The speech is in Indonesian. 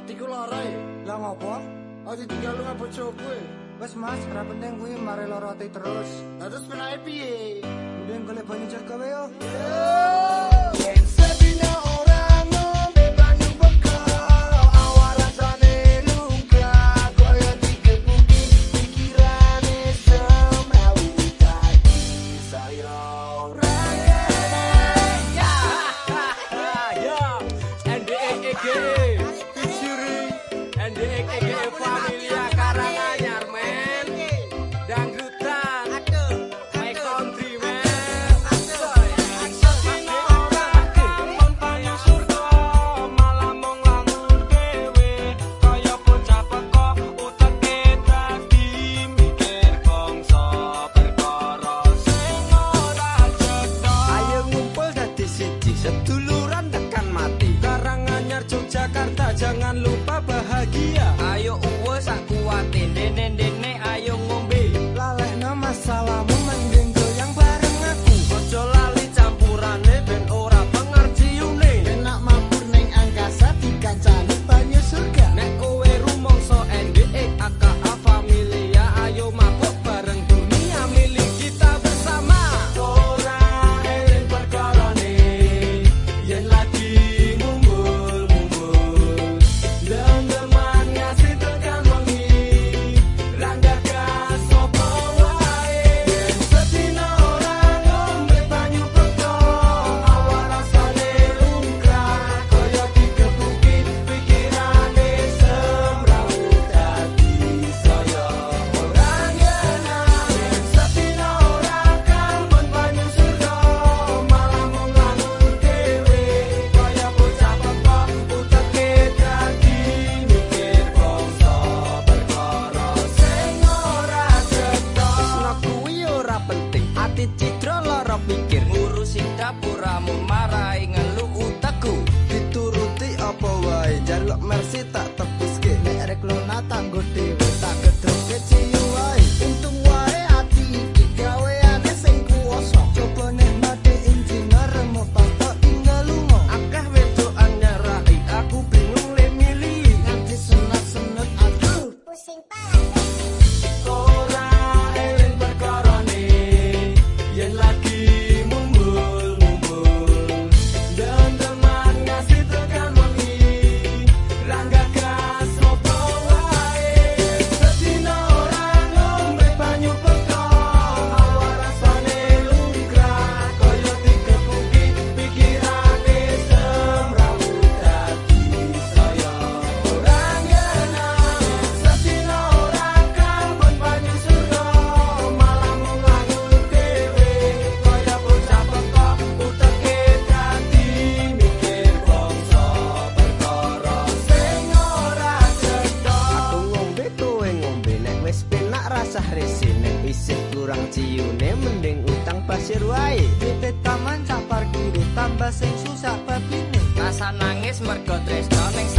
Atiku larai, lah ngopo? Aja tinggal lu ngapa coba Wes mas, ra penting kuwi mare lara ati terus. Lah terus penae piye? yang golek banyu cek kowe yo. Right. merced Kudune mending utang pasir wae. Dite taman sak parkir tambah sing susah pepine Rasa nangis mergo tresno ning